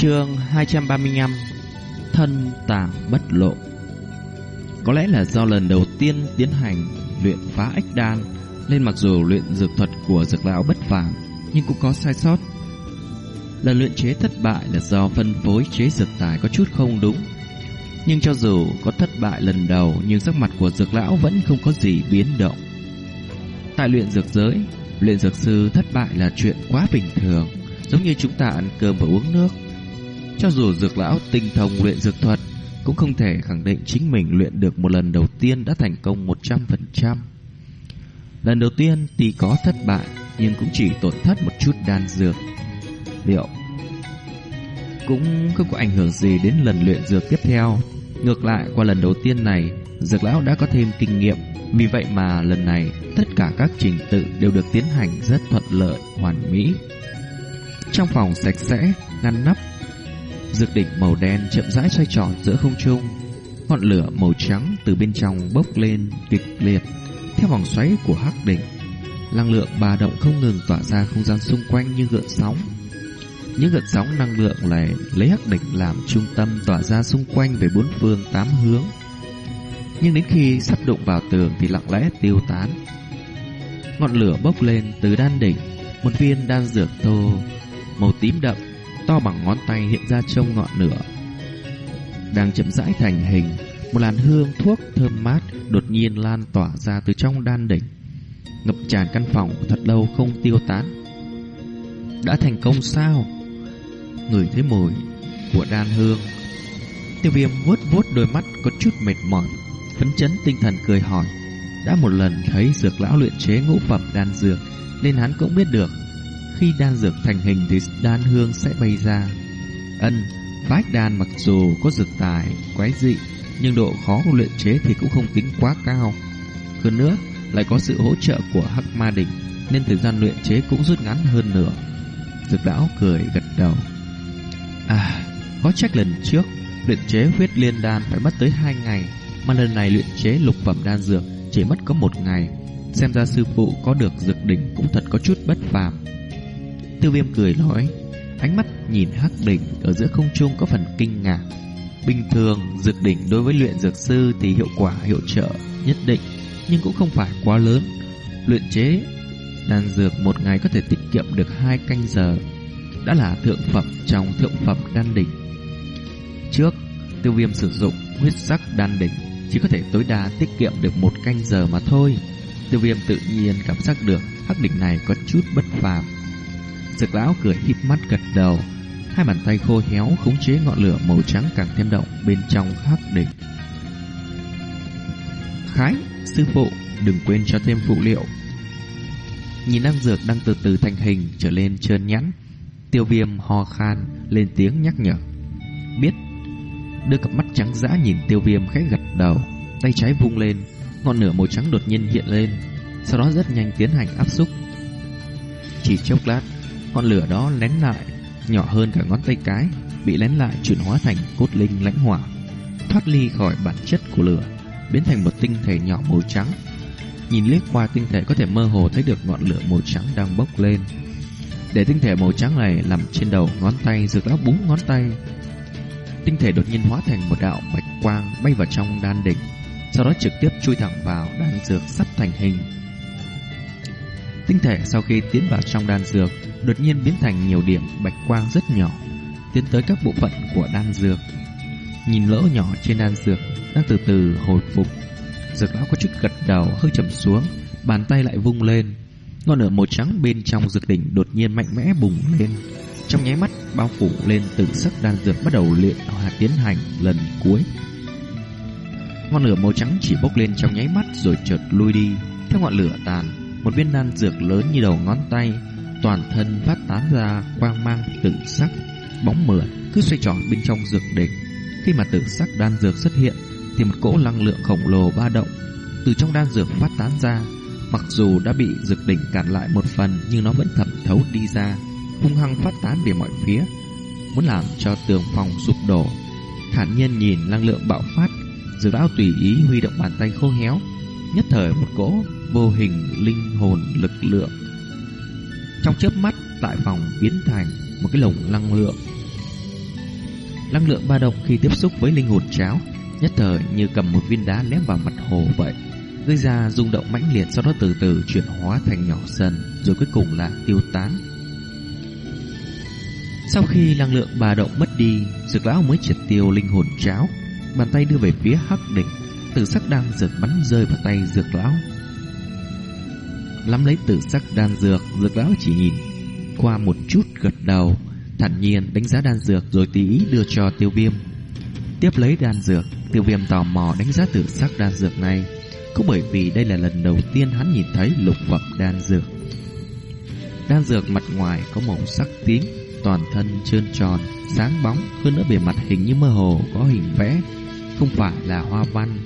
Chương 235 Thân tàng bất lộ. Có lẽ là do lần đầu tiên tiến hành luyện phá ếch đan, Nên mặc dù luyện dược thuật của dược lão bất phàm, Nhưng cũng có sai sót. Lần luyện chế thất bại là do phân phối chế dược tài có chút không đúng. Nhưng cho dù có thất bại lần đầu, Nhưng sắc mặt của dược lão vẫn không có gì biến động. Tại luyện dược giới, Luyện dược sư thất bại là chuyện quá bình thường, Giống như chúng ta ăn cơm và uống nước. Cho dù dược lão tinh thông luyện dược thuật Cũng không thể khẳng định chính mình luyện được một lần đầu tiên đã thành công 100% Lần đầu tiên thì có thất bại Nhưng cũng chỉ tổn thất một chút đan dược. Liệu Cũng không có ảnh hưởng gì đến lần luyện dược tiếp theo. Ngược lại qua lần đầu tiên này Dược lão đã có thêm kinh nghiệm. Vì vậy mà lần này Tất cả các trình tự đều được tiến hành rất thuận lợi, hoàn mỹ. Trong phòng sạch sẽ, ngăn nắp Dược đỉnh màu đen chậm rãi xoay tròn giữa không trung. Ngọn lửa màu trắng từ bên trong bốc lên kịch liệt Theo vòng xoáy của hắc đỉnh. Năng lượng bà động không ngừng tỏa ra không gian xung quanh như gợn sóng. Những gợn sóng năng lượng này lấy hắc đỉnh làm trung tâm tỏa ra xung quanh về bốn phương tám hướng. Nhưng đến khi sắp đụng vào tường thì lặng lẽ tiêu tán. Ngọn lửa bốc lên từ đan đỉnh Một viên đan dược thô màu tím đậm, to bằng ngón tay hiện ra trong ngọn lửa. Đang chậm rãi thành hình, một làn hương thuốc thơm mát đột nhiên lan tỏa ra từ trong đan đỉnh, ngập tràn căn phòng thật lâu không tiêu tán. Đã thành công sao? Người thấy mùi của đan hương. Tiêu viêm vuốt vuốt đôi mắt có chút mệt mỏi, phấn chấn tinh thần cười hỏi. Đã một lần thấy dược lão luyện chế ngũ phẩm đan dược, nên hắn cũng biết được khi đan dược thành hình thì đan hương sẽ bay ra. Ân, bách đan mặc dù có dược tài, quái dị, nhưng độ khó của luyện chế thì cũng không tính quá cao. Hơn nữa, lại có sự hỗ trợ của Hắc Ma Đỉnh, nên thời gian luyện chế cũng rút ngắn hơn nữa. Dược lão cười gật đầu. À, có trách lần trước, luyện chế huyết liên đan phải mất tới hai ngày, mà lần này luyện chế lục phẩm đan dược chỉ mất có một ngày. Xem ra sư phụ có được dược đỉnh cũng thật có chút bất phàm. Tiêu viêm cười nói, Ánh mắt nhìn hắc đỉnh Ở giữa không trung có phần kinh ngạc. Bình thường, dược đỉnh đối với luyện dược sư Thì hiệu quả, hiệu trợ nhất định, Nhưng cũng không phải quá lớn. Luyện chế đan dược một ngày có thể tiết kiệm được hai canh giờ, Đã là thượng phẩm trong thượng phẩm đan đỉnh. Trước, Tiêu viêm sử dụng huyết sắc đan đỉnh, Chỉ có thể tối đa tiết kiệm được một canh giờ mà thôi. Tiêu viêm tự nhiên cảm giác được hắc đỉnh này có chút bất phàm. Dược lão cười híp mắt gật đầu. Hai bàn tay khô héo khống chế ngọn lửa màu trắng càng thêm động bên trong hắc đỉnh. Khái, sư phụ, đừng quên cho thêm phụ liệu. Nhìn năng dược đang từ từ thành hình trở lên trơn nhẵn Tiêu viêm ho khan lên tiếng nhắc nhở. Biết. Đưa cặp mắt trắng dã nhìn tiêu viêm khẽ gật đầu Tay trái vung lên Ngọn lửa màu trắng đột nhiên hiện lên Sau đó rất nhanh tiến hành áp xúc. Chỉ chốc lát Ngọn lửa đó lén lại, Nhỏ hơn cả ngón tay cái, Bị lén lại chuyển hóa thành cốt linh lãnh hỏa, Thoát ly khỏi bản chất của lửa, Biến thành một tinh thể nhỏ màu trắng. Nhìn liếc qua tinh thể có thể mơ hồ thấy được ngọn lửa màu trắng đang bốc lên. Để tinh thể màu trắng này nằm trên đầu ngón tay Dược lão búng ngón tay, Tinh thể đột nhiên hóa thành một đạo bạch quang Bay vào trong đan đỉnh, Sau đó trực tiếp chui thẳng vào đan dược sắp thành hình. Tinh thể sau khi tiến vào trong đan dược đột nhiên biến thành nhiều điểm bạch quang rất nhỏ, tiến tới các bộ phận của đan dược. Nhìn lỗ nhỏ trên đan dược đang từ từ hồi phục, dược lão có chút gật đầu hơi chậm xuống, bàn tay lại vung lên. Ngọn lửa màu trắng bên trong dược đỉnh đột nhiên mạnh mẽ bùng lên, trong nháy mắt bao phủ lên tự sắc đan dược bắt đầu luyện hòa tiến hành lần cuối. Ngọn lửa màu trắng chỉ bốc lên trong nháy mắt rồi chợt lui đi, theo ngọn lửa tàn, một viên đan dược lớn như đầu ngón tay toàn thân phát tán ra quang mang tự sắc, bóng mờ cứ xoay tròn bên trong dược đỉnh. Khi mà tự sắc đan dược xuất hiện, thì một cỗ năng lượng khổng lồ ba động từ trong đan dược phát tán ra. Mặc dù đã bị dược đỉnh cản lại một phần, nhưng nó vẫn thẩm thấu đi ra, hung hăng phát tán về mọi phía, muốn làm cho tường phòng sụp đổ. Thản nhiên nhìn năng lượng bạo phát, dược lão tùy ý huy động bàn tay khô héo, nhất thời một cỗ vô hình linh hồn lực lượng trong chớp mắt tại phòng biến thành một cái lồng năng lượng. Năng lượng ba động khi tiếp xúc với linh hồn cháo, nhất thời như cầm một viên đá ném vào mặt hồ vậy, gây ra rung động mãnh liệt sau đó từ từ chuyển hóa thành nhỏ dần, rồi cuối cùng là tiêu tán. Sau khi năng lượng ba động mất đi, Dược lão mới triệt tiêu linh hồn cháo, bàn tay đưa về phía Hắc Đỉnh, tử sắc đang dược bắn rơi vào tay Dược lão. Lắm lấy tử sắc đan dược, Dược lão chỉ nhìn qua một chút gật đầu, thản nhiên đánh giá đan dược rồi tí ý đưa cho Tiêu Viêm. Tiếp lấy đan dược, Tiêu Viêm tò mò đánh giá tử sắc đan dược này, cũng bởi vì đây là lần đầu tiên hắn nhìn thấy lục phẩm đan dược. Đan dược mặt ngoài có màu sắc tím, toàn thân trơn tròn, sáng bóng, hơn nữa bề mặt hình như mơ hồ có hình vẽ, không phải là hoa văn,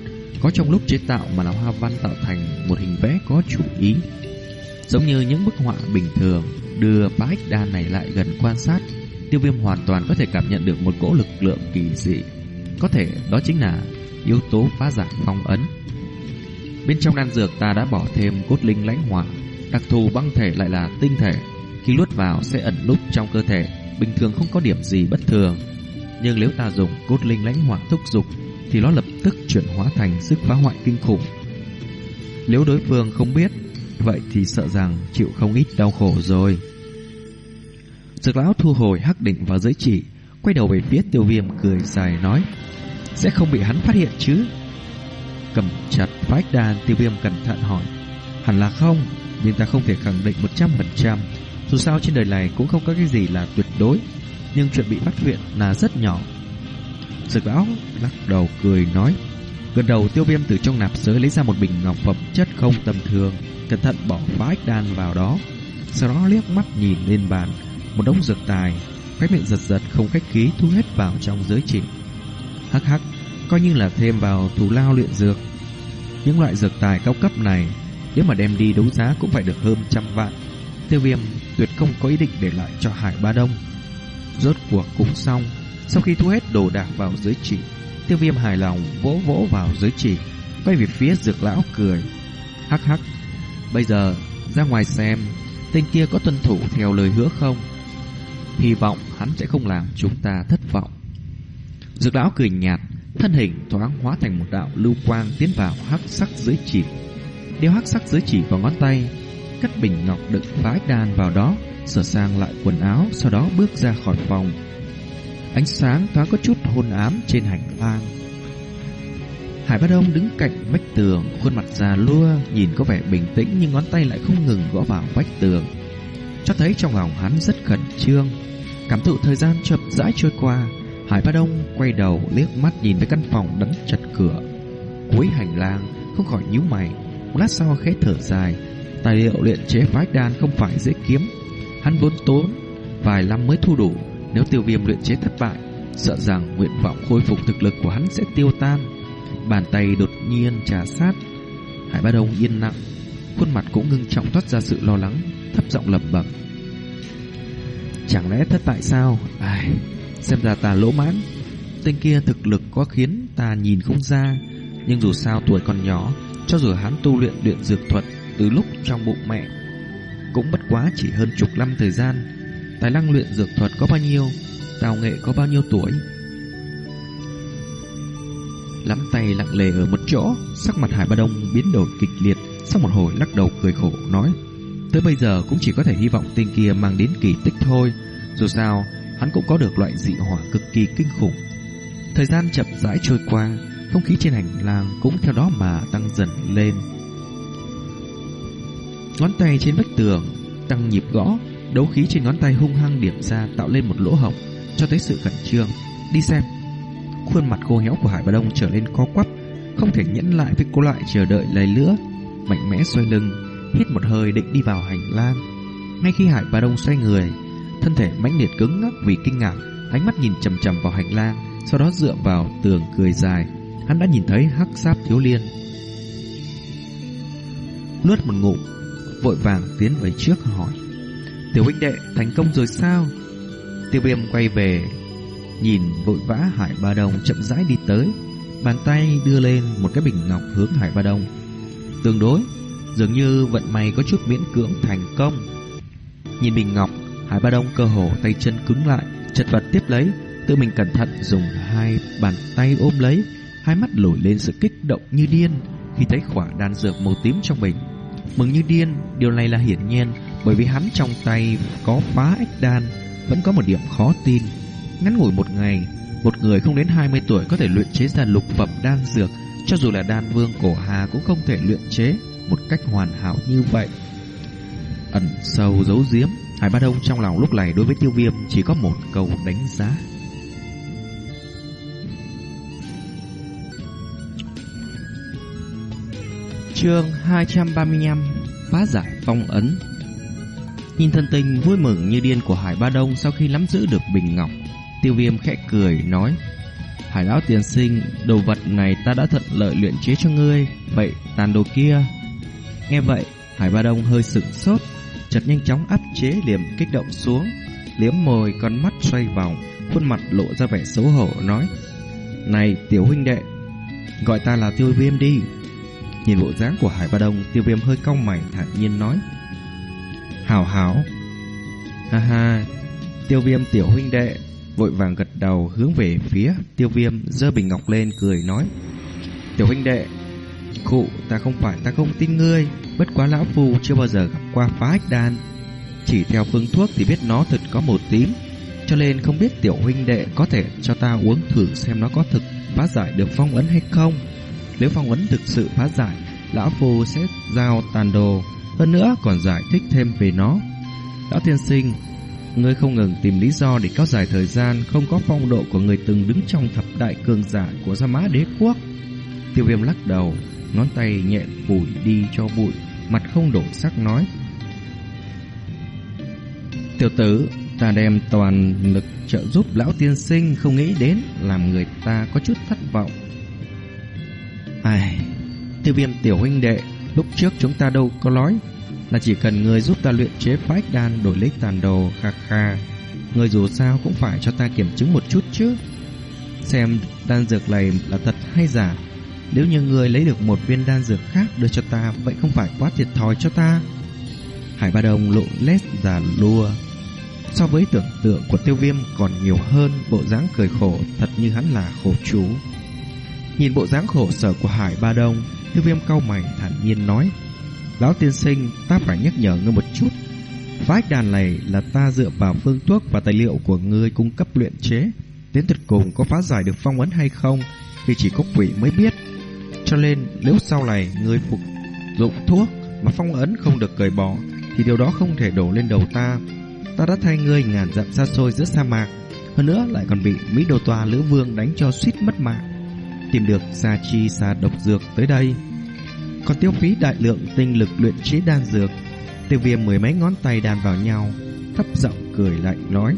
có trong lúc chế tạo mà là hoa văn tạo thành một hình vẽ có chủ ý. Giống như những bức họa bình thường, đưa bá ích đan này lại gần quan sát, tiêu viêm hoàn toàn có thể cảm nhận được một cỗ lực lượng kỳ dị. Có thể đó chính là yếu tố phá giải phong ấn. Bên trong đan dược ta đã bỏ thêm cốt linh lãnh hỏa, đặc thù băng thể lại là tinh thể, khi luốt vào sẽ ẩn núp trong cơ thể, bình thường không có điểm gì bất thường. Nhưng nếu ta dùng cốt linh lãnh hỏa thúc dục thì nó lập tức chuyển hóa thành sức phá hoại kinh khủng. Nếu đối phương không biết, vậy thì sợ rằng chịu không ít đau khổ rồi. Dược lão thu hồi hắc định vào giới chỉ, quay đầu về phía tiêu viêm cười dài nói, sẽ không bị hắn phát hiện chứ? Cầm chặt phách đàn tiêu viêm cẩn thận hỏi, hẳn là không, nhưng ta không thể khẳng định 100%. Dù sao trên đời này cũng không có cái gì là tuyệt đối, nhưng chuyện bị phát hiện là rất nhỏ. Dược lão lắc đầu cười nói, gần đầu tiêu viêm từ trong nạp giới lấy ra một bình ngọc phẩm chất không tầm thường, cẩn thận bỏ phá ích đan vào đó. Sau đó liếc mắt nhìn lên bàn, một đống dược tài, cái miệng giật giật không khách khí thu hết vào trong giới chỉ. Hắc hắc, coi như là thêm vào thù lao luyện dược. Những loại dược tài cao cấp này, nếu mà đem đi đấu giá cũng phải được hơn trăm vạn. Tiêu viêm tuyệt không có ý định để lại cho Hải Ba Đông. Rốt cuộc cũng xong, sau khi thu hết đồ đạc vào giới chỉ, tiêu viêm hài lòng vỗ vỗ vào giới chỉ, quay về phía dược lão cười. Hắc hắc, bây giờ ra ngoài xem, tên kia có tuân thủ theo lời hứa không? Hy vọng hắn sẽ không làm chúng ta thất vọng. Dược lão cười nhạt, thân hình thoáng hóa thành một đạo lưu quang tiến vào hắc sắc dưới chỉ. Đeo hắc sắc dưới chỉ vào ngón tay, cắt bình ngọc đựng phá đan vào đó, sửa sang lại quần áo, sau đó bước ra khỏi phòng. Ánh sáng thoáng có chút hôn ám trên hành lang. Hải Bá Đông đứng cạnh vách tường, khuôn mặt già lua, nhìn có vẻ bình tĩnh nhưng ngón tay lại không ngừng gõ vào vách tường. Cho thấy trong lòng hắn rất khẩn trương. Cảm thụ thời gian chậm rãi trôi qua, Hải Bá Đông quay đầu liếc mắt nhìn về căn phòng đóng chặt cửa. Cuối hành lang, không khỏi nhíu mày, một lát sau khẽ thở dài. Tài liệu luyện chế phái đan không phải dễ kiếm, hắn vốn tốn vài năm mới thu đủ. Nếu tiêu viêm luyện chế thất bại, sợ rằng nguyện vọng khôi phục thực lực của hắn sẽ tiêu tan. Bàn tay đột nhiên trà sát, Hải Bá Đông yên lặng, khuôn mặt cũng ngưng trọng thoát ra sự lo lắng, thấp giọng lẩm bẩm. Chẳng lẽ thất bại sao? Ai, xem ra ta lỗ mãn. Tên kia thực lực có khiến ta nhìn không ra, nhưng dù sao tuổi còn nhỏ, cho dù hắn tu luyện luyện dược thuật từ lúc trong bụng mẹ, cũng bất quá chỉ hơn chục năm thời gian. Tài năng luyện dược thuật có bao nhiêu, tào nghệ có bao nhiêu tuổi. Lắm tay lặng lề ở một chỗ, sắc mặt Hải Ba Đông biến đổi kịch liệt, sau một hồi lắc đầu cười khổ nói: Tới bây giờ cũng chỉ có thể hy vọng tên kia mang đến kỳ tích thôi. Dù sao hắn cũng có được loại dị hỏa cực kỳ kinh khủng. Thời gian chậm rãi trôi qua Không khí trên hành lang cũng theo đó mà tăng dần lên. Ngón tay trên vách tường Tăng nhịp gõ Đấu khí trên ngón tay hung hăng điểm ra Tạo lên một lỗ hổng Cho thấy sự khẩn trương. Đi xem. Khuôn mặt khô héo của Hải Bà Đông trở lên co quắp Không thể nhẫn lại với cô lại chờ đợi lấy nữa Mạnh mẽ xoay lưng hít một hơi định đi vào hành lang. Ngay khi Hải Ba Đông xoay người, thân thể mãnh liệt cứng ngắc vì kinh ngạc, ánh mắt nhìn chầm chầm vào hành lang, sau đó dựa vào tường cười dài. Hắn đã nhìn thấy hắc giáp thiếu liên. Nuốt một ngụm, vội vàng tiến về trước hỏi. Tiểu huynh đệ, thành công rồi sao? Tiêu viêm quay về, nhìn vội vã Hải Ba Đông chậm rãi đi tới. Bàn tay đưa lên một cái bình ngọc hướng Hải Ba Đông. Tương đối, Dường như vận may có chút miễn cưỡng thành công Nhìn bình ngọc Hải Ba Đông cơ hồ tay chân cứng lại Chật vật tiếp lấy Tự mình cẩn thận dùng hai bàn tay ôm lấy, hai mắt nổi lên sự kích động như điên khi thấy khỏa đan dược màu tím trong bình. Mừng như điên, điều này là hiển nhiên bởi vì hắn trong tay có phá ách đan, vẫn có một điểm khó tin. Ngắn ngủi một ngày, một người không đến 20 tuổi có thể luyện chế ra lục phẩm đan dược, cho dù là đan vương cổ hà cũng không thể luyện chế một cách hoàn hảo như vậy. Ẩn sâu giấu giếm, Hải Ba Đông trong lòng lúc này đối với tiêu viêm chỉ có một câu đánh giá. Chương 235 Phá giải phong ấn Nhìn thân tình vui mừng như điên của Hải Ba Đông sau khi nắm giữ được bình ngọc Tiêu viêm khẽ cười, nói, Hải lão tiền sinh, Đồ vật này ta đã thuận lợi luyện chế cho ngươi, Vậy tàn đồ kia. Nghe vậy, Hải Ba Đông hơi sửng sốt, chợt nhanh chóng áp chế liềm kích động xuống, Liếm môi, con mắt xoay vòng, Khuôn mặt lộ ra vẻ xấu hổ, nói, Này tiểu huynh đệ, Gọi ta là tiêu viêm đi. Nhìn bộ dáng của Hải Ba Đông, Tiêu viêm hơi cong mày, thản nhiên nói, Hảo hảo. Ha ha, Tiêu viêm tiểu huynh đệ Vội vàng gật đầu hướng về phía Tiêu viêm, giơ bình ngọc lên cười nói, Tiểu huynh đệ Cụ ta không phải, ta không tin ngươi. Bất quá lão phu chưa bao giờ gặp qua phá ách đan. Chỉ theo phương thuốc thì biết nó thật có màu tím, Cho nên không biết tiểu huynh đệ có thể cho ta uống thử xem nó có thực phá giải được phong ấn hay không. Nếu phong ấn thực sự phá giải, Lão phu sẽ giao tàn đồ, Hơn nữa còn giải thích thêm về nó. Lão tiên sinh Ngươi không ngừng tìm lý do để kéo dài thời gian, Không có phong độ của người từng đứng trong thập đại cường giả của Gia Mã Đế Quốc. Tiêu viêm lắc đầu, Ngón tay nhẹ phủi đi cho bụi, Mặt không đổi sắc nói. Tiểu tử, Ta đem toàn lực trợ giúp lão tiên sinh Không nghĩ đến, Làm người ta có chút thất vọng. Ai, Tiêu viêm tiểu huynh đệ, Lúc trước chúng ta đâu có nói. Là chỉ cần người giúp ta luyện chế phách đan Đổi lấy tàn đồ, kha kha. Người dù sao cũng phải cho ta kiểm chứng một chút chứ. Xem đan dược này là thật hay giả. Nếu như người lấy được một viên đan dược khác đưa cho ta, Vậy không phải quá thiệt thòi cho ta. Hải Ba Đồng lộ lét già lua. So với tưởng tượng của tiêu viêm còn nhiều hơn Bộ dáng cười khổ, thật như hắn là khổ chú. Nhìn bộ dáng khổ sở của Hải Ba Đông Tiêu viêm cau mày thản nhiên nói. Lão tiên sinh ta phải nhắc nhở ngươi một chút Vách đàn này là ta dựa vào phương thuốc và tài liệu của ngươi cung cấp luyện chế Đến tuyệt cùng có phá giải được phong ấn hay không Thì chỉ có quỷ mới biết cho nên nếu sau này người phục dụng thuốc mà phong ấn không được cởi bỏ thì điều đó không thể đổ lên đầu ta. Ta đã thay ngươi ngàn dặm xa xôi giữa sa mạc, hơn nữa lại còn bị Mỹ Đô Toa Lữ Vương đánh cho suýt mất mạng. Tìm được Sa chi xa độc dược tới đây, còn tiêu phí đại lượng tinh lực luyện chế đan dược. Tiêu viêm mười mấy ngón tay đan vào nhau, thấp giọng cười lạnh nói: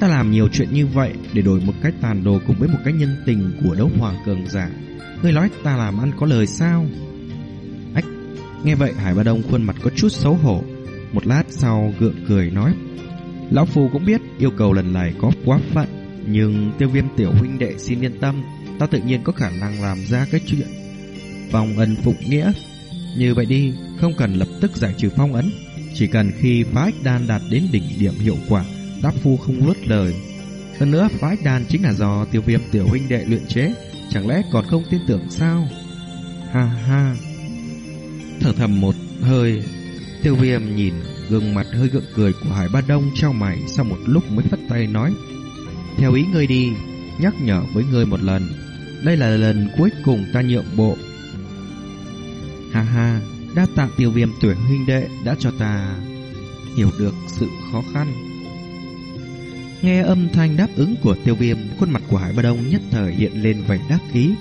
Ta làm nhiều chuyện như vậy để đổi một cái tàn đồ cùng với một cái nhân tình của đấu hoàng cường giả. Ngươi nói ta làm ăn có lời sao Ách Nghe vậy Hải Ba Đông khuôn mặt có chút xấu hổ Một lát sau gượng cười nói Lão Phu cũng biết yêu cầu lần này có quá phận Nhưng tiêu viêm tiểu huynh đệ xin yên tâm Ta tự nhiên có khả năng làm ra cái chuyện phong ân phục nghĩa. Như vậy đi, Không cần lập tức giải trừ phong ấn. Chỉ cần khi phá ích đan đạt đến đỉnh điểm hiệu quả, Đáp Phu không lướt lời. Hơn nữa, phá ích đan chính là do tiêu viêm tiểu huynh đệ luyện chế, Chẳng lẽ còn không tin tưởng sao? Ha ha. Thở thầm một hơi, Tiêu viêm nhìn gương mặt hơi gượng cười của Hải Ba Đông trao mày Sau một lúc mới phất tay nói, Theo ý ngươi đi, Nhắc nhở với ngươi một lần. Đây là lần cuối cùng ta nhượng bộ. Ha ha Đa tạ tiêu viêm tuyển huynh đệ Đã cho ta hiểu được sự khó khăn Nghe âm thanh đáp ứng của tiêu viêm, khuôn mặt của Hải Ba Đông nhất thời hiện lên vẻ đắc ý.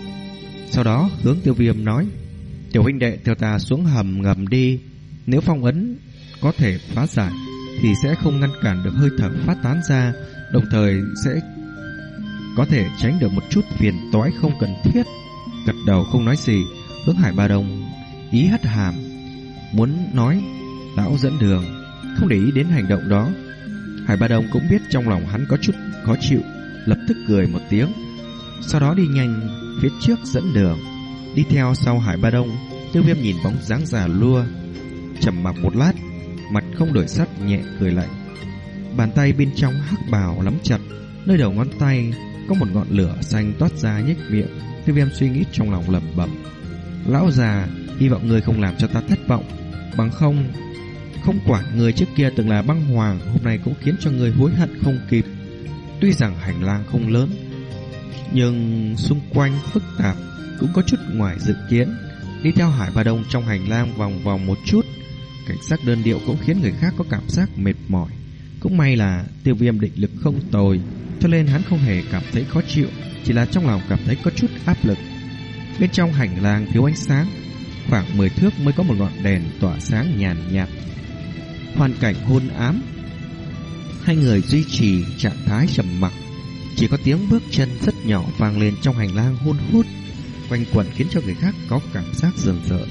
Sau đó hướng tiêu viêm nói, Tiểu huynh đệ theo ta xuống hầm ngầm đi, nếu phong ấn có thể phá giải, thì sẽ không ngăn cản được hơi thở phát tán ra, đồng thời sẽ có thể tránh được một chút phiền toái không cần thiết. Gật đầu không nói gì, hướng Hải Ba Đông ý hất hàm, muốn nói lão dẫn đường, không để ý đến hành động đó. Hải Ba Đông cũng biết trong lòng hắn có chút khó chịu, lập tức cười một tiếng. Sau đó đi nhanh phía trước dẫn đường. Đi theo sau Hải Ba Đông, tiêu viêm nhìn bóng dáng già lua. trầm mặc một lát, mặt không đổi sắc nhẹ cười lạnh. Bàn tay bên trong hắc bào lắm chặt, Nơi đầu ngón tay có một ngọn lửa xanh toát ra nhếch miệng. Tiêu viêm suy nghĩ trong lòng lẩm bẩm. Lão già, hy vọng người không làm cho ta thất vọng. Bằng không, không quản người trước kia từng là băng hoàng, hôm nay cũng khiến cho người hối hận không kịp. Tuy rằng hành lang không lớn, nhưng xung quanh phức tạp cũng có chút ngoài dự kiến. Đi theo Hải Ba Đông trong hành lang vòng vòng một chút, cảnh sắc đơn điệu cũng khiến người khác có cảm giác mệt mỏi. Cũng may là tiêu viêm định lực không tồi, cho nên hắn không hề cảm thấy khó chịu, chỉ là trong lòng cảm thấy có chút áp lực. Bên trong hành lang thiếu ánh sáng, khoảng 10 thước mới có một ngọn đèn tỏa sáng nhàn nhạt. Hoàn cảnh hôn ám, hai người duy trì trạng thái trầm mặc, chỉ có tiếng bước chân rất nhỏ vang lên trong hành lang hôn hút, quanh quẩn khiến cho người khác có cảm giác rờn rợn.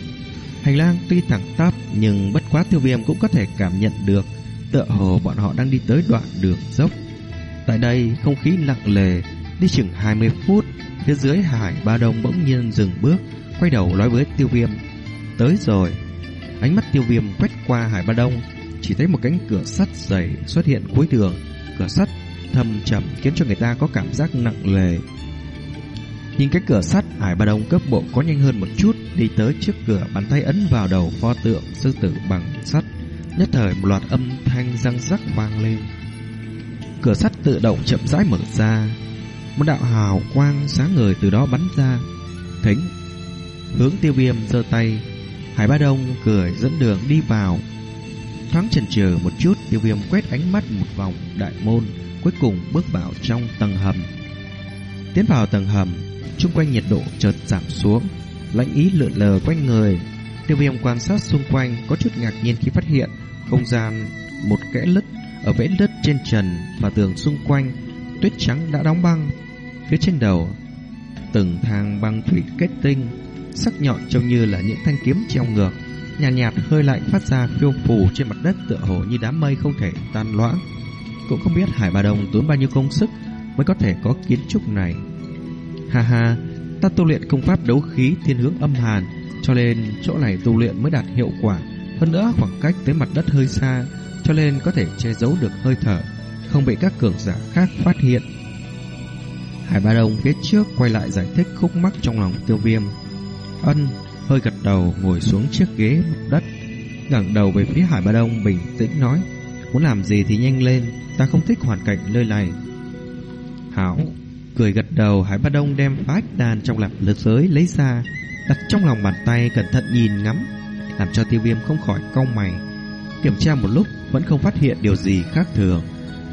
Hành lang tuy thẳng tắp nhưng bất quá tiêu viêm cũng có thể cảm nhận được tựa hồ bọn họ đang đi tới đoạn đường dốc. Tại đây không khí nặng lề, đi chừng 20 phút, phía dưới hải ba đông bỗng nhiên dừng bước, quay đầu nói với tiêu viêm. Tới rồi. Ánh mắt tiêu viêm quét qua hải ba đông, chỉ thấy một cánh cửa sắt dày xuất hiện cuối đường. Cửa sắt thâm trầm khiến cho người ta có cảm giác nặng lề. Nhìn cái cửa sắt, Hải Ba Đông cấp bộ có nhanh hơn một chút, đi tới trước cửa, bàn tay ấn vào đầu pho tượng sư tử bằng sắt. Nhất thời một loạt âm thanh răng rắc vang lên. Cửa sắt tự động chậm rãi mở ra. Một đạo hào quang sáng ngời từ đó bắn ra. Thính hướng tiêu viêm giơ tay. Hải Ba Đông cười dẫn đường đi vào. Thoáng chần chừ một chút, tiêu viêm quét ánh mắt một vòng đại môn, cuối cùng bước vào trong tầng hầm. Tiến vào tầng hầm, xung quanh nhiệt độ chợt giảm xuống, lạnh ý lượn lờ quanh người. Tiêu viêm quan sát xung quanh có chút ngạc nhiên khi phát hiện không gian một kẽ lứt ở vẽ đất trên trần và tường xung quanh, tuyết trắng đã đóng băng. Phía trên đầu, từng thang băng thủy kết tinh, sắc nhọn trông như là những thanh kiếm treo ngược, nhàn nhạt, nhạt hơi lạnh phát ra phiêu phù trên mặt đất tựa hồ như đám mây không thể tan loãng. Cũng không biết Hải Bà Đồng tốn bao nhiêu công sức mới có thể có kiến trúc này. Ha ha, ta tu luyện công pháp đấu khí thiên hướng âm hàn, cho nên chỗ này tu luyện mới đạt hiệu quả. Hơn nữa khoảng cách tới mặt đất hơi xa, cho nên có thể che giấu được hơi thở, không bị các cường giả khác phát hiện. Hải Ba Đông phía trước quay lại giải thích khúc mắc trong lòng tiêu viêm. Ân hơi gật đầu ngồi xuống chiếc ghế mặt đất, ngẩng đầu về phía Hải Ba Đông bình tĩnh nói, muốn làm gì thì nhanh lên, ta không thích hoàn cảnh nơi này. Hảo, cười gật đầu Hải Ba Đông đem phách đàn trong lạp lực giới lấy ra, đặt trong lòng bàn tay cẩn thận nhìn ngắm, làm cho tiêu viêm không khỏi cau mày. Kiểm tra một lúc vẫn không phát hiện điều gì khác thường.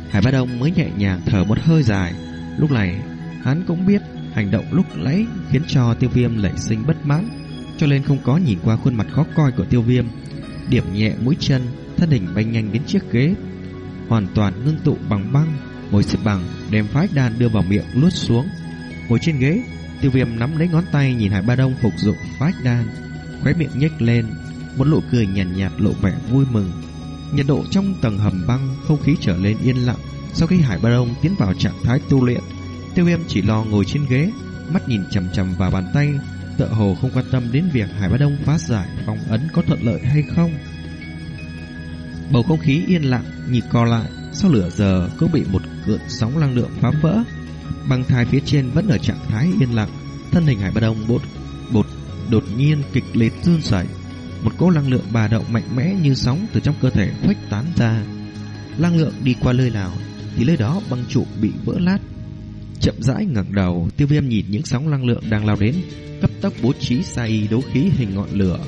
Hải Ba Đông mới nhẹ nhàng thở một hơi dài. Lúc này, hắn cũng biết hành động lúc nãy khiến cho tiêu viêm nảy sinh bất mãn, cho nên không có nhìn qua khuôn mặt khó coi của tiêu viêm. Điểm nhẹ mũi chân, thân hình bay nhanh đến chiếc ghế, hoàn toàn ngưng tụ bằng băng, ngồi xếp bằng, đem phách đan đưa vào miệng luốt xuống. Ngồi trên ghế, tiêu viêm nắm lấy ngón tay nhìn Hải Ba Đông phục dụng phách đan, khóe miệng nhếch lên, một nụ cười nhàn nhạt, nhạt lộ vẻ vui mừng. Nhiệt độ trong tầng hầm băng, không khí trở lên yên lặng. Sau khi Hải Ba Đông tiến vào trạng thái tu luyện, Tiêu Viêm chỉ lo ngồi trên ghế, mắt nhìn chầm chầm vào bàn tay, tựa hồ không quan tâm đến việc Hải bá Đông phá giải phong ấn có thuận lợi hay không. Bầu không khí yên lặng, nhịp co lại, sau lửa giờ cũng bị một cơn sóng năng lượng phá vỡ. Băng thai phía trên vẫn ở trạng thái yên lặng, thân hình Hải bá Đông bột bột đột nhiên kịch liệt run rẩy. Một cỗ năng lượng bà động mạnh mẽ như sóng từ trong cơ thể khuếch tán ra. Năng lượng đi qua nơi nào thì nơi đó băng trụ bị vỡ lát. Chậm rãi ngẩng đầu, Tiêu Viêm nhìn những sóng năng lượng đang lao đến, cấp tốc bố trí sai đấu khí hình ngọn lửa,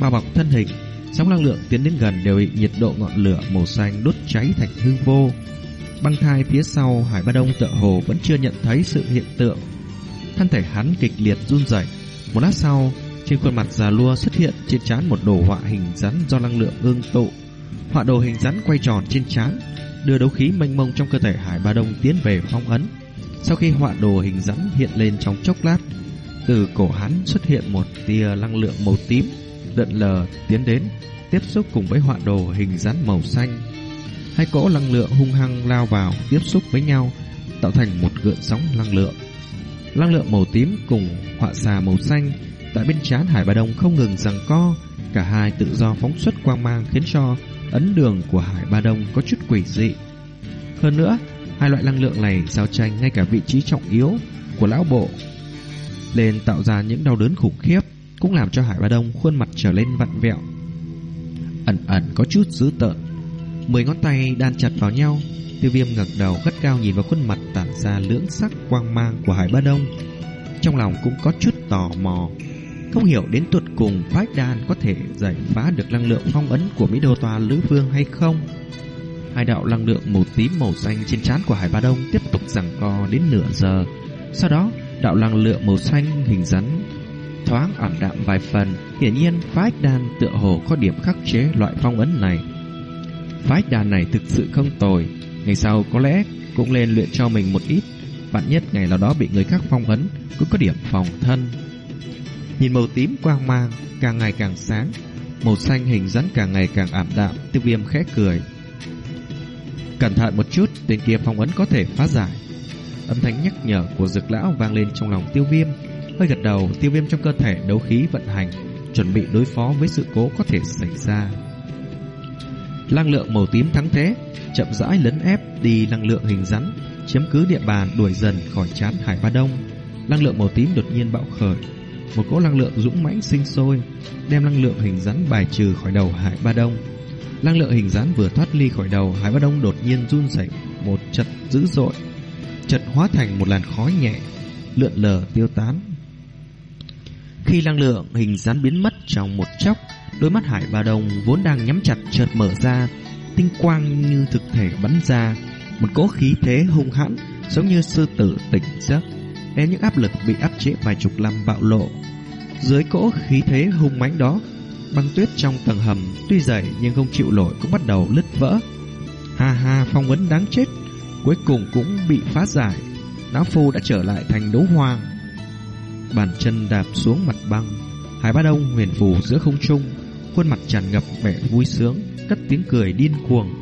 bao bọc thân hình. Sóng năng lượng tiến đến gần đều bị nhiệt độ ngọn lửa màu xanh đốt cháy thành hư vô. Băng thai phía sau Hải Ba Đông tựa hồ vẫn chưa nhận thấy sự hiện tượng. Thân thể hắn kịch liệt run rẩy. Một lát sau, trên khuôn mặt già lua xuất hiện trên trán một đồ họa hình rắn do năng lượng ương tụ. Họa đồ hình rắn quay tròn trên trán, đưa đấu khí mênh mông trong cơ thể Hải Ba Đông tiến về phong ấn. Sau khi họa đồ hình rắn hiện lên trong chốc lát, từ cổ hắn xuất hiện một tia năng lượng màu tím, lượn lờ tiến đến, tiếp xúc cùng với họa đồ hình rắn màu xanh. Hai cỗ năng lượng hung hăng lao vào, tiếp xúc với nhau, tạo thành một gợn sóng năng lượng. Năng lượng màu tím cùng họa xà màu xanh tại bên trán Hải Bà Đông không ngừng giằng co, cả hai tự do phóng xuất quang mang khiến cho ấn đường của Hải Ba Đông có chút quỷ dị. Hơn nữa, Hai loại năng lượng này giao tranh ngay cả vị trí trọng yếu của lão bộ lên tạo ra những đau đớn khủng khiếp, cũng làm cho Hải Ba Đông khuôn mặt trở lên vặn vẹo. Ẩn ẩn có chút dữ tợn. Mười ngón tay đan chặt vào nhau, Tiêu Viêm ngẩng đầu gắt cao nhìn vào khuôn mặt tản ra lưỡng sắc quang mang của Hải Ba Đông. Trong lòng cũng có chút tò mò, không hiểu đến tuột cùng Phách Đan có thể giải phá được năng lượng phong ấn của Mỹ Đô Tòa Lữ Vương hay không. Hai đạo năng lượng màu tím màu xanh trên trán của Hải Ba Đông tiếp tục giằng co đến nửa giờ. Sau đó, đạo năng lượng màu xanh hình rắn thoáng ảm đạm vài phần, hiển nhiên Phách Đan tựa hồ có điểm khắc chế loại phong ấn này. Phách Đan này thực sự không tồi, ngày sau có lẽ cũng nên luyện cho mình một ít, vạn nhất ngày nào đó bị người khác phong ấn cũng có điểm phòng thân. Nhìn màu tím quang mang càng ngày càng sáng, màu xanh hình rắn càng ngày càng ảm đạm, Tiêu Viêm khẽ cười. Cẩn thận một chút, tên kia phong ấn có thể phá giải. Âm thanh nhắc nhở của dược lão vang lên trong lòng Tiêu Viêm, hơi gật đầu, Tiêu Viêm trong cơ thể đấu khí vận hành, chuẩn bị đối phó với sự cố có thể xảy ra. Năng lượng màu tím thắng thế, chậm rãi lấn ép đi năng lượng hình rắn, chiếm cứ địa bàn đuổi dần khỏi chán Hải Ba Đông. Năng lượng màu tím đột nhiên bạo khởi, một cỗ năng lượng dũng mãnh sinh sôi, đem năng lượng hình rắn bài trừ khỏi đầu Hải Ba Đông. Năng lượng hình dáng vừa thoát ly khỏi đầu, Hải Ba Đông đột nhiên run rẩy một trận dữ dội, Chật hóa thành một làn khói nhẹ, lượn lờ tiêu tán. Khi năng lượng hình dáng biến mất trong một chốc, đôi mắt Hải Ba Đông vốn đang nhắm chặt chợt mở ra, tinh quang như thực thể bắn ra, một cỗ khí thế hung hãn, giống như sư tử tỉnh giấc đến những áp lực bị áp chế vài chục năm bạo lộ. Dưới cỗ khí thế hung mãnh đó, băng tuyết trong tầng hầm tuy dày nhưng không chịu nổi cũng bắt đầu lứt vỡ. Ha ha, phong ấn đáng chết, cuối cùng cũng bị phá giải. Lão Phu đã trở lại thành đấu hoàng. Bàn chân đạp xuống mặt băng, Hải Ba Đông huyền phù giữa không trung, khuôn mặt tràn ngập vẻ vui sướng, cất tiếng cười điên cuồng.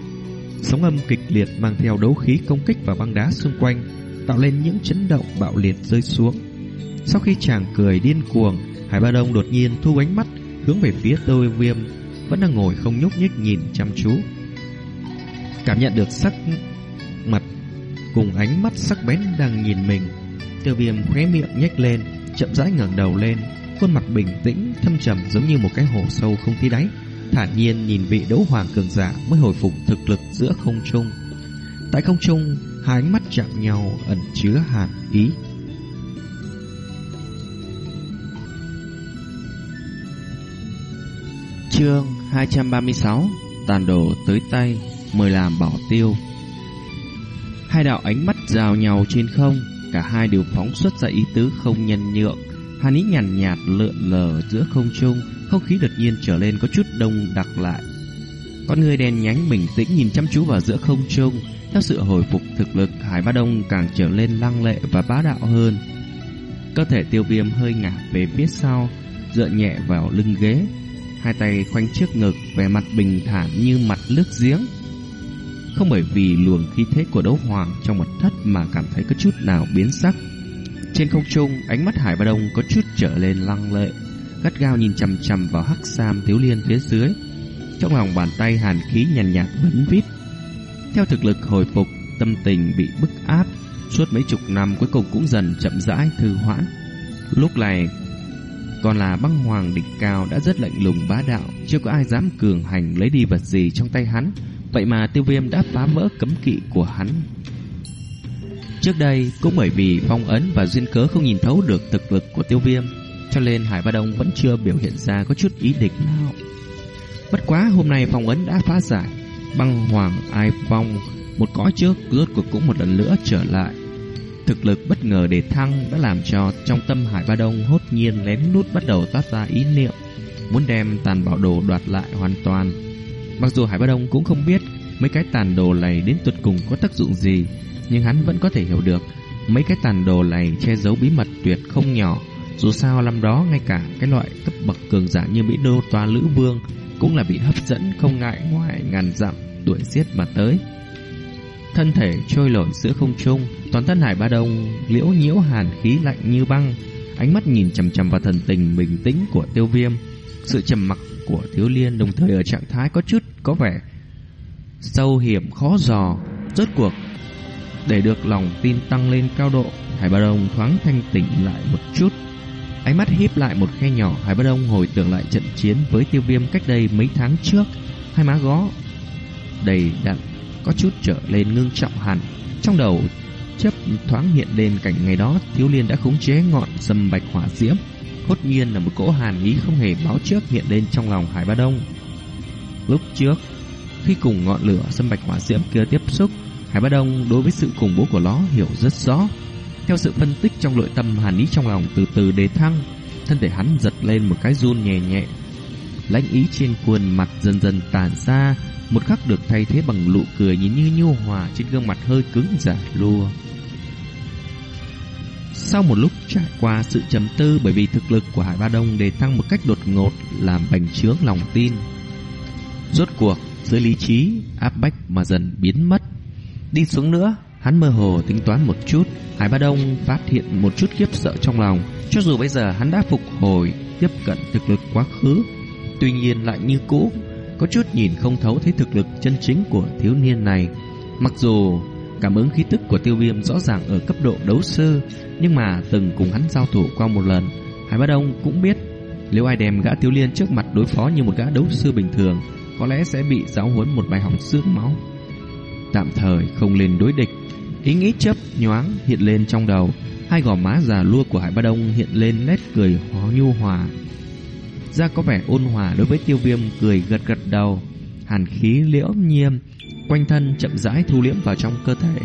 Sóng âm kịch liệt mang theo đấu khí công kích vào băng đá xung quanh, tạo lên những chấn động bạo liệt rơi xuống. Sau khi chàng cười điên cuồng, Hải Ba Đông đột nhiên thu ánh mắt hướng về phía Tôi Viêm vẫn đang ngồi không nhúc nhích nhìn chăm chú. Cảm nhận được sắc mặt cùng ánh mắt sắc bén đang nhìn mình, Tiêu Viêm khóe miệng nhếch lên, chậm rãi ngẩng đầu lên, khuôn mặt bình tĩnh, thâm trầm giống như một cái hồ sâu không thấy đáy, thản nhiên nhìn vị đấu hoàng cường giả mới hồi phục thực lực giữa không trung. Tại không trung, hai ánh mắt chạm nhau ẩn chứa hàn ý. Chương 236 Tàn đồ tới tay Mời làm bảo tiêu. Hai đạo ánh mắt giao nhau trên không Cả hai đều phóng xuất ra ý tứ không nhân nhượng. Hàn ý nhàn nhạt, nhạt lượn lờ giữa không trung Không khí đột nhiên trở lên có chút đông đặc lại. Con người đen nhánh bình tĩnh nhìn chăm chú vào giữa không trung theo sự hồi phục thực lực, Hải Ba Đông càng trở lên lăng lệ và bá đạo hơn. Cơ thể tiêu viêm hơi ngả về phía sau, dựa nhẹ vào lưng ghế, hai tay khoanh trước ngực, vẻ mặt bình thản như mặt nước giếng. Không bởi vì luồng khí thế của đấu hoàng trong mật thất mà cảm thấy có chút nào biến sắc. Trên không trung, ánh mắt Hải Ba Đông có chút trở lên lăng lệ, gắt gao nhìn chằm chằm vào hắc sam thiếu liên phía dưới. Trong lòng bàn tay hàn khí nhàn nhạt, nhạt vấn vít theo thực lực hồi phục, tâm tình bị bức áp suốt mấy chục năm cuối cùng cũng dần chậm rãi thư hoãn. Lúc này, còn là băng hoàng đỉnh cao đã rất lạnh lùng bá đạo, chưa có ai dám cường hành lấy đi vật gì trong tay hắn. Vậy mà tiêu viêm đã phá vỡ cấm kỵ của hắn. Trước đây, cũng bởi vì phong ấn và duyên cớ không nhìn thấu được thực lực của tiêu viêm, cho nên Hải Ba Đông vẫn chưa biểu hiện ra có chút ý địch nào. Bất quá hôm nay phong ấn đã phá giải, băng hoàng ai phong một cõi trước rốt cuộc cũng một lần nữa trở lại thực lực bất ngờ để thăng đã làm cho trong tâm hải ba đông hốt nhiên lén nút bắt đầu toát ra ý niệm muốn đem tàn bảo đồ đoạt lại hoàn toàn mặc dù hải ba đông cũng không biết mấy cái tàn đồ này đến tuyệt cùng có tác dụng gì, nhưng hắn vẫn có thể hiểu được mấy cái tàn đồ này che giấu bí mật tuyệt không nhỏ dù sao năm đó ngay cả cái loại cấp bậc cường giả như mỹ đô toa lữ vương cũng là bị hấp dẫn không ngại ngoại ngàn dặm đuổi giết mà tới. Thân thể trôi nổi giữa không trung, toàn thân Hải Ba Đông liễu nhiễu hàn khí lạnh như băng, ánh mắt nhìn chằm chằm vào thần tình bình tĩnh của Tiêu Viêm, sự trầm mặc của Thiếu Liên đồng thời ở trạng thái có chút có vẻ sâu hiểm khó dò, rốt cuộc Để được lòng tin tăng lên cao độ, Hải Ba Đông thoáng thanh tỉnh lại một chút. Ánh mắt híp lại một khe nhỏ, Hải Ba Đông hồi tưởng lại trận chiến với tiêu viêm cách đây mấy tháng trước. Hai má gó đầy đặn, có chút trở lên ngưng trọng hẳn. Trong đầu chấp thoáng hiện lên cảnh ngày đó, thiếu liên đã khống chế ngọn sầm bạch hỏa diễm. Hốt nhiên là một cỗ hàn ý không hề báo trước hiện lên trong lòng hải ba đông. Lúc trước, khi cùng ngọn lửa sâm bạch hỏa diễm kia tiếp xúc, hải ba đông đối với sự khủng bố của nó hiểu rất rõ. Theo sự phân tích trong nội tâm hàn ý trong lòng từ từ đề thăng, thân thể hắn giật lên một cái run nhẹ nhẹ. Lãnh ý trên khuôn mặt dần dần tàn ra một khắc được thay thế bằng nụ cười nhìn như nhu hòa trên gương mặt hơi cứng giả lùa. sau một lúc trải qua sự trầm tư bởi vì thực lực của Hải Ba Đông đề tăng một cách đột ngột làm bành trướng lòng tin. Rốt cuộc, dưới lý trí, áp bách mà dần biến mất. Đi xuống nữa, hắn mơ hồ tính toán một chút. Hải Ba Đông phát hiện một chút khiếp sợ trong lòng. Cho dù bây giờ hắn đã phục hồi, tiếp cận thực lực quá khứ. Tuy nhiên lại như cũ, có chút nhìn không thấu thấy thực lực chân chính của thiếu niên này. Mặc dù Cảm ứng khí tức của tiêu viêm rõ ràng ở cấp độ đấu sư Nhưng mà từng cùng hắn giao thủ qua một lần, Hải Bá Đông cũng biết Nếu ai đem gã thiếu liên trước mặt đối phó như một gã đấu sư bình thường, Có lẽ sẽ bị giáo huấn một bài học xương máu Tạm thời không lên đối địch, Ý nghĩ chấp nhoáng hiện lên trong đầu, Hai gò má già lua của Hải bá Đông hiện lên nét cười hóa nhu hòa ra có vẻ ôn hòa đối với tiêu viêm cười gật gật đầu Hàn khí liễu nhiêm quanh thân chậm rãi thu liễm vào trong cơ thể.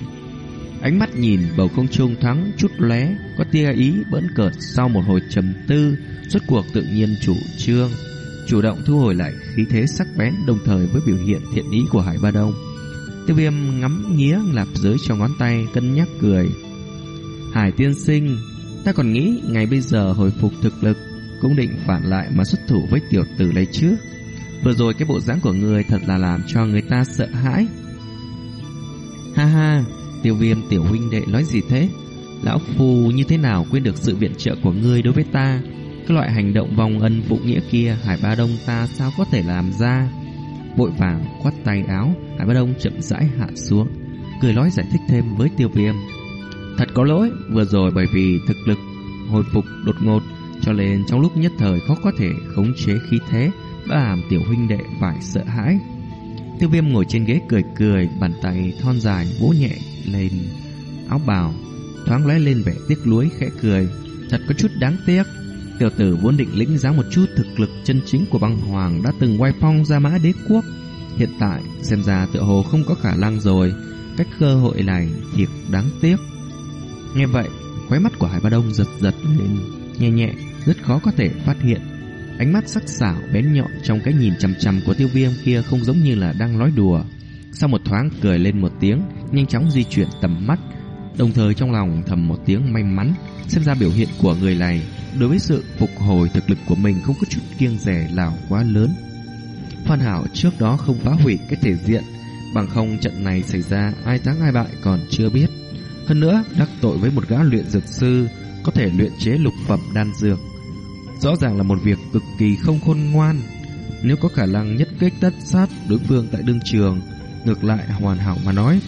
Ánh mắt nhìn bầu không trung thoáng chút lóe, có tia ý bỡn cợt sau một hồi trầm tư, rốt cuộc tự nhiên chủ trương, chủ động thu hồi lại khí thế sắc bén đồng thời với biểu hiện thiện ý của Hải Ba Đông. Tiêu viêm ngắm nghía lạp giới trong ngón tay, cân nhắc cười. Hải tiên sinh, ta còn nghĩ ngày bây giờ hồi phục thực lực, cũng định phản lại mà xuất thủ với tiểu tử lấy trước. Vừa rồi cái bộ dáng của người thật là làm cho người ta sợ hãi. Ha ha, tiêu viêm tiểu huynh đệ nói gì thế? Lão Phu như thế nào quên được sự viện trợ của ngươi đối với ta? Cái loại hành động vòng ân phụ nghĩa kia Hải Ba Đông ta sao có thể làm ra? Vội vàng quát tay áo, Hải Ba Đông chậm rãi hạ xuống, cười nói giải thích thêm với tiêu viêm. Thật có lỗi, vừa rồi bởi vì thực lực hồi phục đột ngột, cho nên trong lúc nhất thời khó có thể khống chế khí thế, đã làm tiểu huynh đệ phải sợ hãi. Tiêu viêm ngồi trên ghế cười cười, bàn tay thon dài vỗ nhẹ lên áo bào, thoáng lóe lên vẻ tiếc nuối khẽ cười, thật có chút đáng tiếc. Tiểu tử vốn định lĩnh giáo một chút thực lực chân chính của băng hoàng đã từng quay phong ra mã đế quốc. Hiện tại xem ra tựa hồ không có khả năng rồi, cách cơ hội này thiệt đáng tiếc. Nghe vậy, khóe mắt của Hải Ba Đông giật giật lên, nhẹ nhẹ, rất khó có thể phát hiện Ánh mắt sắc sảo bén nhọn trong cái nhìn chằm chằm của tiêu viêm kia không giống như là đang nói đùa. Sau một thoáng cười lên một tiếng, nhanh chóng di chuyển tầm mắt, đồng thời trong lòng thầm một tiếng may mắn, xem ra biểu hiện của người này đối với sự phục hồi thực lực của mình không có chút kiêng rẻ nào quá lớn. Phan Hảo trước đó không phá hủy cái thể diện, bằng không trận này xảy ra ai thắng ai bại còn chưa biết. Hơn nữa, đắc tội với một gã luyện dược sư có thể luyện chế lục phẩm đan dược Rõ ràng là một việc cực kỳ không khôn ngoan Nếu có khả năng nhất kích tất sát đối phương tại đương trường Ngược lại hoàn hảo mà nói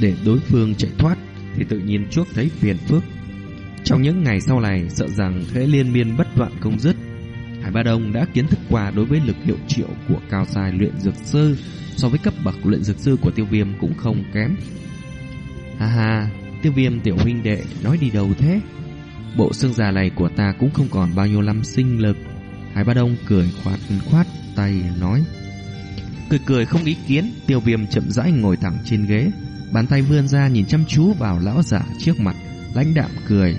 Để đối phương chạy thoát Thì tự nhiên chuốc thấy phiền phức Trong những ngày sau này Sợ rằng thế liên miên bất đoạn không dứt Hải Ba Đông đã kiến thức qua đối với lực hiệu triệu của cao dài luyện dược sư so với cấp bậc luyện dược sư của tiêu viêm cũng không kém. Ha ha, tiêu viêm tiểu huynh đệ nói đi đâu thế? Bộ xương già này của ta cũng không còn bao nhiêu năm sinh lực. Hải Ba Đông cười khoát khoát tay nói. Cười cười không ý kiến, Tiêu viêm chậm rãi ngồi thẳng trên ghế. Bàn tay vươn ra nhìn chăm chú vào lão giả trước mặt, Lãnh đạm cười.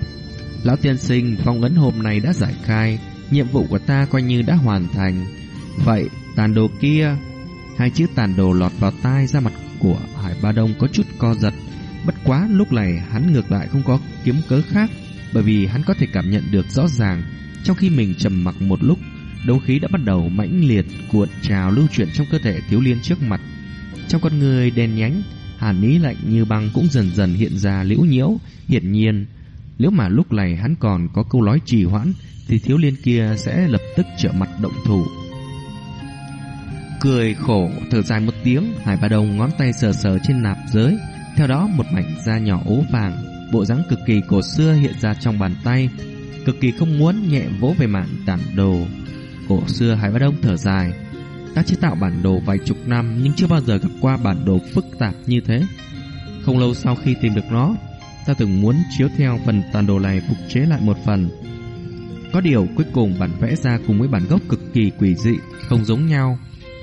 Lão tiên sinh, phong ấn hôm nay đã giải khai, Nhiệm vụ của ta coi như đã hoàn thành. Vậy, tàn đồ kia, Hai chữ tàn đồ lọt vào tai ra mặt của Hải Ba Đông có chút co giật. Bất quá lúc này hắn ngược lại không có kiếm cớ khác bởi vì hắn có thể cảm nhận được rõ ràng trong khi mình trầm mặc một lúc, đấu khí đã bắt đầu mãnh liệt cuộn trào lưu chuyển trong cơ thể thiếu liên trước mặt. Trong con người đen nhánh, hàn ý lạnh như băng cũng dần dần hiện ra liễu nhiễu, hiển nhiên. Nếu mà lúc này hắn còn có câu nói trì hoãn, thì thiếu liên kia sẽ lập tức trở mặt động thủ. Cười khổ, thở dài một tiếng, Hải Ba Đông ngón tay sờ sờ trên nạp giới, Theo đó một mảnh da nhỏ ố vàng, bộ dáng cực kỳ cổ xưa hiện ra trong bàn tay, cực kỳ không muốn nhẹ vỗ về mảng tản đồ. Cổ xưa Hải Bá Đông thở dài, ta chế tạo bản đồ vài chục năm nhưng chưa bao giờ gặp qua bản đồ phức tạp như thế. Không lâu sau khi tìm được nó, ta từng muốn chiếu theo phần tàn đồ này phục chế lại một phần. Có điều cuối cùng bản vẽ ra cùng với bản gốc cực kỳ quỷ dị, không giống nhau.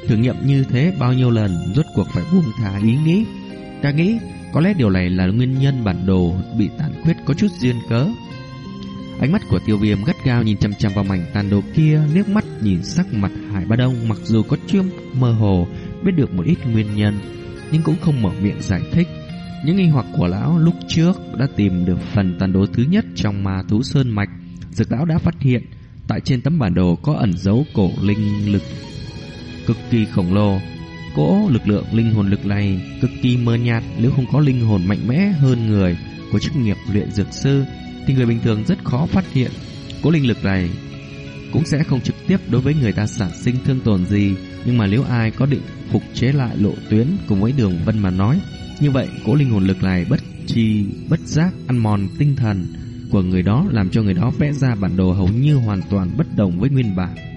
Thử nghiệm như thế bao nhiêu lần rốt cuộc phải buông thả ý nghĩ. Ta nghĩ có lẽ điều này là nguyên nhân bản đồ bị tàn khuyết có chút duyên cớ. Ánh mắt của tiêu viêm gắt gao nhìn chăm chăm vào mảnh tàn đồ kia, liếc mắt nhìn sắc mặt Hải Ba Đông mặc dù có chưa mơ hồ biết được một ít nguyên nhân, nhưng cũng không mở miệng giải thích. Những nghi hoặc của lão lúc trước đã tìm được phần tàn đồ thứ nhất trong ma thú sơn mạch. Dược lão đã phát hiện tại trên tấm bản đồ có ẩn dấu cổ linh lực cực kỳ khổng lồ. Cỗ lực lượng linh hồn lực này cực kỳ mơ nhạt nếu không có linh hồn mạnh mẽ hơn người của chức nghiệp luyện dược sư thì người bình thường rất khó phát hiện. Cỗ linh lực này cũng sẽ không trực tiếp đối với người ta sản sinh thương tổn gì, nhưng mà nếu ai có định phục chế lại lộ tuyến cùng với đường vân mà nói, như vậy cỗ linh hồn lực này bất chi bất giác ăn mòn tinh thần của người đó làm cho người đó vẽ ra bản đồ hầu như hoàn toàn bất đồng với nguyên bản.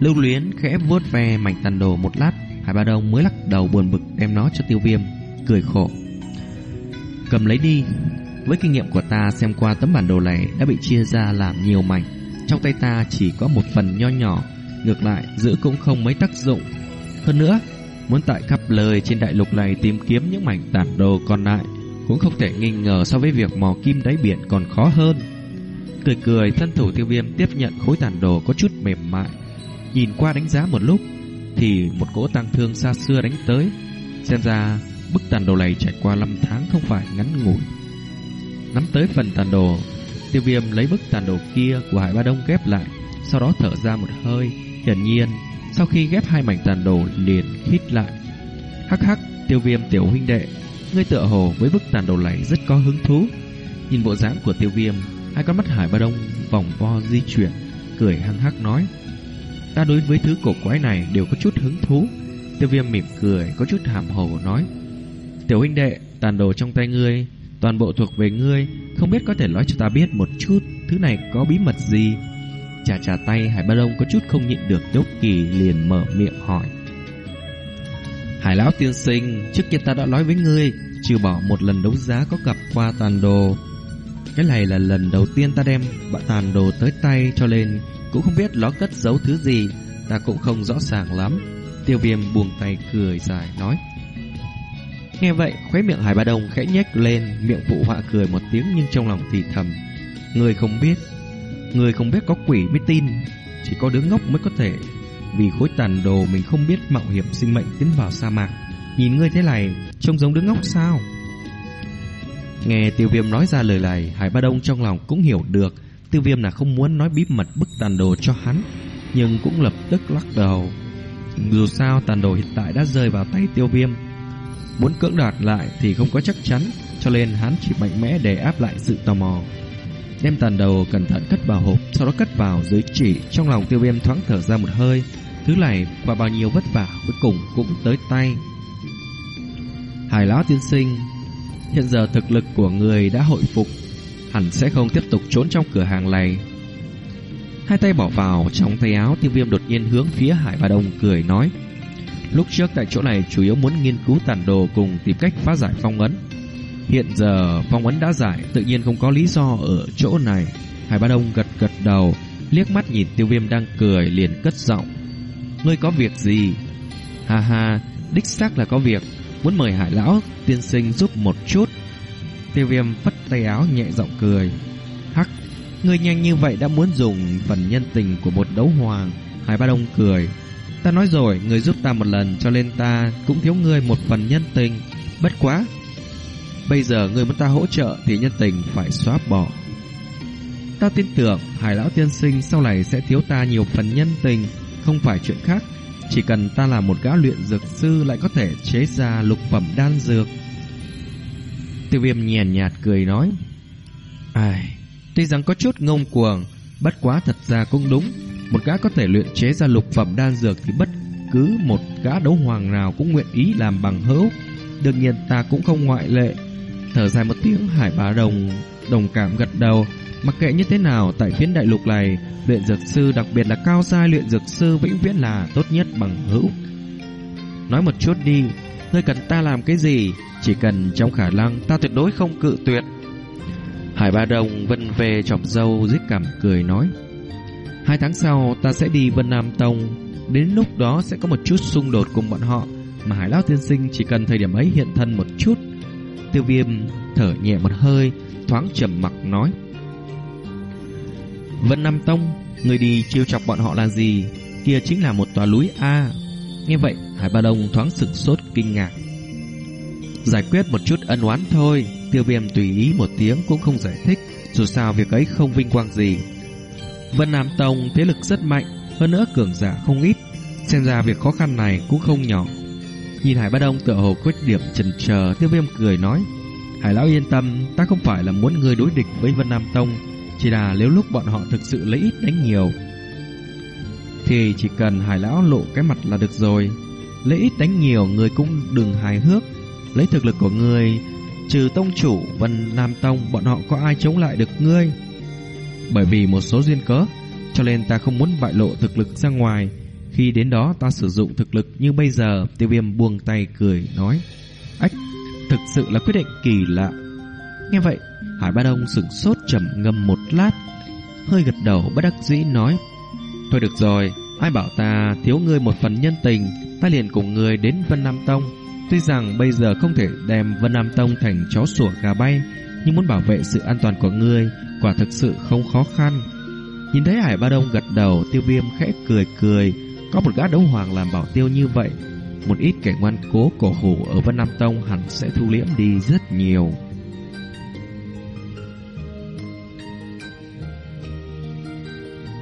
Lưu luyến khẽ vuốt ve mảnh tàn đồ một lát, Hải Ba Đông mới lắc đầu buồn bực đem nó cho Tiêu Viêm, cười khổ. Cầm lấy đi, với kinh nghiệm của ta xem qua tấm bản đồ này đã bị chia ra làm nhiều mảnh, trong tay ta chỉ có một phần nho nhỏ, ngược lại giữ cũng không mấy tác dụng. Hơn nữa, muốn tại khắp lời trên đại lục này tìm kiếm những mảnh tàn đồ còn lại cũng không thể nghi ngờ so với việc mò kim đáy biển còn khó hơn. Cười cười, thân thủ tiêu viêm tiếp nhận khối tàn đồ có chút mềm mại, Nhìn qua đánh giá một lúc, Thì một cỗ tăng thương xa xưa đánh tới. Xem ra, bức tàn đồ này trải qua năm tháng không phải ngắn ngủi. Nắm tới phần tàn đồ, Tiêu viêm lấy bức tàn đồ kia của Hải Ba Đông ghép lại, Sau đó thở ra một hơi, Hiển nhiên, Sau khi ghép hai mảnh tàn đồ liền hít lại. Hắc hắc, tiêu viêm tiểu huynh đệ, Ngươi tựa hồ với bức tàn đồ này rất có hứng thú. Nhìn bộ dáng của tiêu viêm, Hai con mắt Hải Ba Đông vòng vo di chuyển, Cười hăng hắc nói. Ta đối với thứ cổ quái này đều có chút hứng thú. Tiêu viêm mỉm cười, Có chút hàm hồ nói, Tiểu huynh đệ, Tàn đồ trong tay ngươi, Toàn bộ thuộc về ngươi, Không biết có thể nói cho ta biết một chút, Thứ này có bí mật gì? Chà chà tay, Hải Ba Đông có chút không nhịn được Đốc Kỳ liền mở miệng hỏi, Hải Lão tiên sinh, Trước kia ta đã nói với ngươi, Trừ bỏ một lần đấu giá có gặp qua tàn đồ cái này là lần đầu tiên ta đem tàn đồ tới tay Cho nên cũng không biết nó cất giấu thứ gì. Ta cũng không rõ ràng lắm. Tiêu viêm buông tay cười dài nói. Nghe vậy, khóe miệng Hải Ba Đông khẽ nhếch lên. Miệng phụ họa cười một tiếng nhưng trong lòng thì thầm. Người không biết. Người không biết có quỷ mới tin. Chỉ có đứa ngốc mới có thể. Vì khối tàn đồ mình không biết mạo hiểm sinh mệnh tiến vào sa mạc. Nhìn ngươi thế này, Trông giống đứa ngốc sao? Nghe tiêu viêm nói ra lời này, Hải Ba Đông trong lòng cũng hiểu được Tiêu viêm là không muốn nói bí mật bức tàn đồ cho hắn, Nhưng cũng lập tức lắc đầu. Dù sao, tàn đồ hiện tại đã rơi vào tay tiêu viêm. Muốn cưỡng đoạt lại thì không có chắc chắn, Cho nên hắn chỉ mạnh mẽ để áp lại sự tò mò. Đem tàn đầu cẩn thận cất vào hộp, Sau đó cất vào dưới chỉ. Trong lòng tiêu viêm thoáng thở ra một hơi. Thứ này qua bao nhiêu vất vả, Cuối cùng cũng tới tay. Hải lão tiên sinh Hiện giờ thực lực của người đã hồi phục hẳn sẽ không tiếp tục trốn trong cửa hàng này. Hai tay bỏ vào trong tay áo tiêu viêm đột nhiên hướng phía Hải Bà Đông cười nói. Lúc trước tại chỗ này chủ yếu muốn nghiên cứu tản đồ cùng tìm cách phá giải phong ấn. Hiện giờ phong ấn đã giải tự nhiên không có lý do ở chỗ này. Hải Ba Đông gật gật đầu, liếc mắt nhìn tiêu viêm đang cười liền cất giọng. Ngươi có việc gì? Ha ha, đích xác là có việc, muốn mời Hải Lão tiên sinh giúp một chút. Tiêu viêm phất tay áo nhẹ giọng cười. Hắc, người nhanh như vậy đã muốn dùng phần nhân tình của một đấu hoàng. Hải Ba Đông cười. Ta nói rồi, người giúp ta một lần cho nên ta cũng thiếu người một phần nhân tình. Bất quá. Bây giờ người muốn ta hỗ trợ thì nhân tình phải xóa bỏ. Ta tin tưởng Hải Lão Tiên Sinh sau này sẽ thiếu ta nhiều phần nhân tình, không phải chuyện khác. Chỉ cần ta là một gã luyện dược sư lại có thể chế ra lục phẩm đan dược. Tiêu viêm nhàn nhạt cười nói, Ai, Tuy rằng có chút ngông cuồng, Bất quá thật ra cũng đúng. Một gã có thể luyện chế ra lục phẩm đan dược Thì bất cứ một gã đấu hoàng nào Cũng nguyện ý làm bằng hữu. Đương nhiên ta cũng không ngoại lệ. Thở dài một tiếng Hải Bá Đồng đồng cảm gật đầu. Mặc kệ như thế nào, tại phiến đại lục này, luyện dược sư đặc biệt là cao giai luyện dược sư vĩnh viễn là tốt nhất bằng hữu. Nói một chút đi, ngươi cần ta làm cái gì? Chỉ cần trong khả năng ta tuyệt đối không cự tuyệt. Hải Ba Đồng vân về chọc dâu giết cảm cười nói. Hai tháng sau ta sẽ đi Vân Nam Tông, đến lúc đó sẽ có một chút xung đột cùng bọn họ, mà Hải Lão Tiên Sinh chỉ cần thời điểm ấy hiện thân một chút. Tiêu viêm thở nhẹ một hơi, thoáng trầm mặc nói. Vân Nam Tông, người đi chiêu chọc bọn họ là gì? Kia chính là một tòa núi A. Nghe vậy, Hải Ba Đông thoáng sực sốt kinh ngạc. Giải quyết một chút ân oán thôi, tiêu viêm tùy ý một tiếng cũng không giải thích, dù sao việc ấy không vinh quang gì. Vân Nam Tông thế lực rất mạnh, hơn nữa cường giả không ít, xem ra việc khó khăn này cũng không nhỏ. Nhìn Hải Ba Đông tựa hồ quyết điểm chần chờ, tiêu viêm cười nói, Hải Lão yên tâm, ta không phải là muốn người đối địch với Vân Nam Tông, chỉ là nếu lúc bọn họ thực sự lấy ít đánh nhiều, thì chỉ cần Hải Lão lộ cái mặt là được rồi. Lấy ít đánh nhiều người cũng đừng hài hước, lấy thực lực của người trừ tông chủ Vân Nam Tông bọn họ có ai chống lại được ngươi. Bởi vì một số duyên cớ, cho nên ta không muốn bại lộ thực lực ra ngoài. Khi đến đó ta sử dụng thực lực như bây giờ, tiêu viêm buông tay cười nói. Ách, thực sự là quyết định kỳ lạ. Nghe vậy, Hải Ba Đông sửng sốt trầm ngâm một lát, hơi gật đầu bất đắc dĩ nói. Thôi được rồi, ai bảo ta thiếu ngươi một phần nhân tình, ta liền cùng ngươi đến Vân Nam Tông. Tuy rằng bây giờ không thể đem Vân Nam Tông thành chó sủa gà bay, nhưng muốn bảo vệ sự an toàn của ngươi, quả thực sự không khó khăn. Nhìn thấy Hải Ba Đông gật đầu, tiêu viêm khẽ cười cười, có một gã đấu hoàng làm bảo tiêu như vậy. Một ít kẻ ngoan cố cổ hủ ở Vân Nam Tông hẳn sẽ thu liễm đi rất nhiều.